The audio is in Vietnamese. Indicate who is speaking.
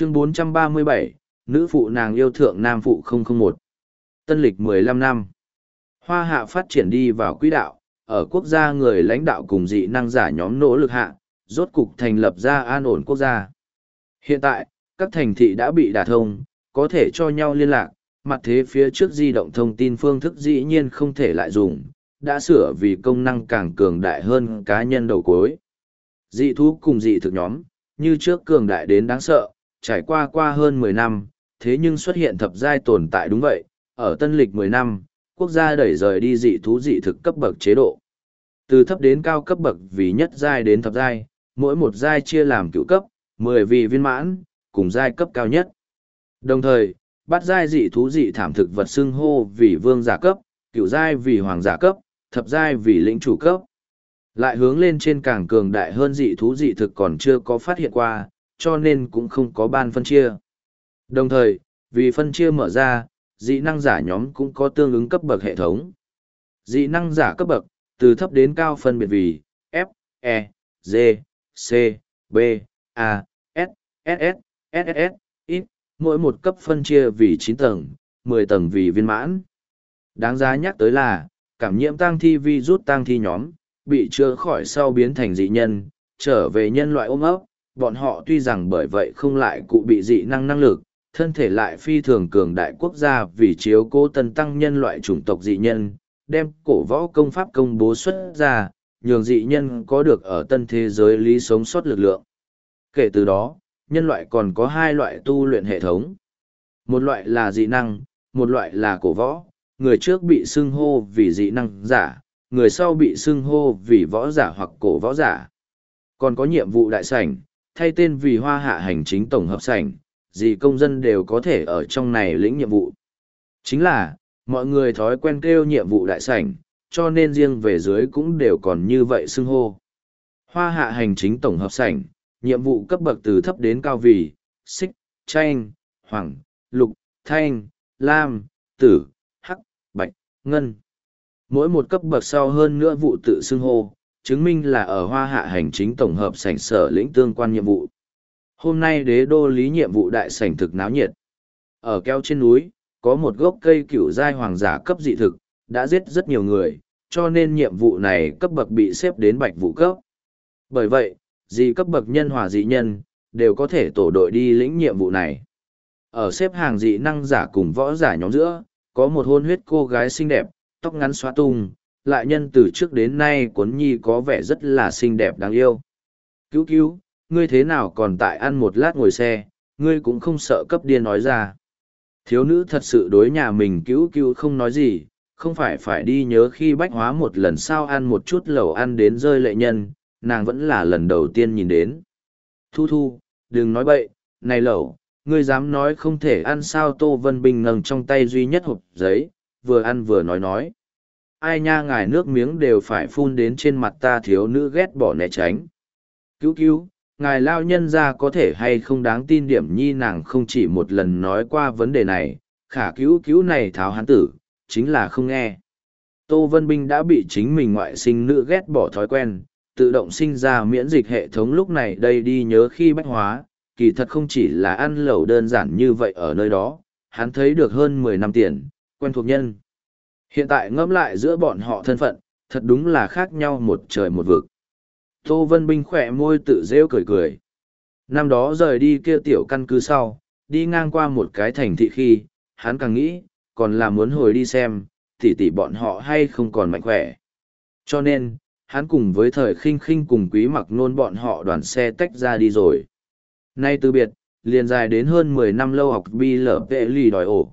Speaker 1: chương 437, nữ phụ nàng yêu thượng nam phụ 001. Tân lịch 15 năm. Hoa hạ phát triển đi vào quỹ đạo, ở quốc gia người lãnh đạo cùng dị năng giả nhóm nỗ lực hạ, rốt cục thành lập ra an ổn quốc gia. Hiện tại, các thành thị đã bị đả thông, có thể cho nhau liên lạc, mặt thế phía trước di động thông tin phương thức dĩ nhiên không thể lại dùng, đã sửa vì công năng càng cường đại hơn cá nhân đầu cuối. Dị thú cùng dị thực nhóm, như trước cường đại đến đáng sợ, trải qua qua hơn mười năm, thế nhưng xuất hiện thập giai tồn tại đúng vậy, ở tân lịch mười năm, quốc gia đẩy rời đi dị thú dị thực cấp bậc chế độ. Từ thấp đến cao cấp bậc vì nhất giai đến thập giai, mỗi một giai chia làm cựu cấp, mười vị viên mãn, cùng giai cấp cao nhất. Đồng thời, bắt giai dị thú dị thảm thực vật xưng hô vì vương giả cấp, cựu giai vì hoàng giả cấp, thập giai vì lĩnh chủ cấp. Lại hướng lên trên càng cường đại hơn dị thú dị thực còn chưa có phát hiện qua, cho nên cũng không có ban phân chia. Đồng thời, vì phân chia mở ra, dị năng giả nhóm cũng có tương ứng cấp bậc hệ thống. Dị năng giả cấp bậc, từ thấp đến cao phân biệt vì F, E, G, C, B, A, S, SS, SSS, X, mỗi một cấp phân chia vì chín tầng, mười tầng vì viên mãn. Đáng giá nhắc tới là, cảm nhiễm tăng thi vi rút tăng thi nhóm, bị chữa khỏi sau biến thành dị nhân, trở về nhân loại ôm ấp, bọn họ tuy rằng bởi vậy không lại cụ bị dị năng năng lực, thân thể lại phi thường cường đại quốc gia vì chiếu cố tân tăng nhân loại chủng tộc dị nhân, đem cổ võ công pháp công bố xuất ra, nhường dị nhân có được ở tân thế giới lý sống sót lực lượng. Kể từ đó, nhân loại còn có hai loại tu luyện hệ thống. Một loại là dị năng, một loại là cổ võ, người trước bị xưng hô vì dị năng giả, người sau bị xưng hô vì võ giả hoặc cổ võ giả. Còn có nhiệm vụ đại sảnh, thay tên vì hoa hạ hành chính tổng hợp sảnh, gì công dân đều có thể ở trong này lĩnh nhiệm vụ. Chính là, mọi người thói quen kêu nhiệm vụ đại sảnh, cho nên riêng về dưới cũng đều còn như vậy xưng hô. Hoa hạ hành chính tổng hợp sảnh, nhiệm vụ cấp bậc từ thấp đến cao vì, xích, tranh, hoàng, lục, thanh, lam, tử, hắc, bạch, ngân. Mỗi một cấp bậc sau hơn nữa vụ tự xưng hô, chứng minh là ở hoa hạ hành chính tổng hợp sảnh sở lĩnh tương quan nhiệm vụ. Hôm nay đế đô lý nhiệm vụ đại sảnh thực náo nhiệt. Ở keo trên núi, có một gốc cây cửu giai hoàng giả cấp dị thực, đã giết rất nhiều người, cho nên nhiệm vụ này cấp bậc bị xếp đến bạch vụ cấp. Bởi vậy, dị cấp bậc nhân hòa dị nhân, đều có thể tổ đội đi lĩnh nhiệm vụ này. Ở xếp hàng dị năng giả cùng võ giả nhóm giữa, có một hôn huyết cô gái xinh đẹp, tóc ngắn xóa tung, lại nhân từ trước đến nay cuốn nhi có vẻ rất là xinh đẹp đáng yêu. Cứu cứu, ngươi thế nào còn tại ăn một lát ngồi xe, ngươi cũng không sợ cấp điên nói ra. Thiếu nữ thật sự đối nhà mình cứu cứu không nói gì, không phải phải đi nhớ khi bách hóa một lần sao ăn một chút lẩu ăn đến rơi lệ nhân, nàng vẫn là lần đầu tiên nhìn đến. Thu thu, đừng nói bậy, này lẩu, ngươi dám nói không thể ăn sao Tô Vân Bình ngẩng trong tay duy nhất hộp giấy, vừa ăn vừa nói nói. Ai nha ngài nước miếng đều phải phun đến trên mặt ta thiếu nữ ghét bỏ né tránh. Cứu cứu, ngài lao nhân ra có thể hay không đáng tin điểm nhi nàng không chỉ một lần nói qua vấn đề này, khả cứu cứu này tháo hán tử, chính là không nghe. Tô Vân Binh đã bị chính mình ngoại sinh nữ ghét bỏ thói quen, tự động sinh ra miễn dịch hệ thống lúc này đây đi nhớ khi bách hóa, kỳ thật không chỉ là ăn lẩu đơn giản như vậy ở nơi đó, hắn thấy được hơn mười năm tiền, quen thuộc nhân. Hiện tại ngẫm lại giữa bọn họ thân phận, thật đúng là khác nhau một trời một vực. Tô Vân Binh khỏe môi tự rêu cười cười. Năm đó rời đi kia tiểu căn cứ sau, đi ngang qua một cái thành thị khi, hắn càng nghĩ, còn là muốn hồi đi xem, tỉ tỉ bọn họ hay không còn mạnh khỏe. Cho nên, hắn cùng với thời khinh khinh cùng quý mặc nôn bọn họ đoàn xe tách ra đi rồi. Nay từ biệt, liền dài đến hơn mười năm lâu học bi lở vệ lì đòi ổ.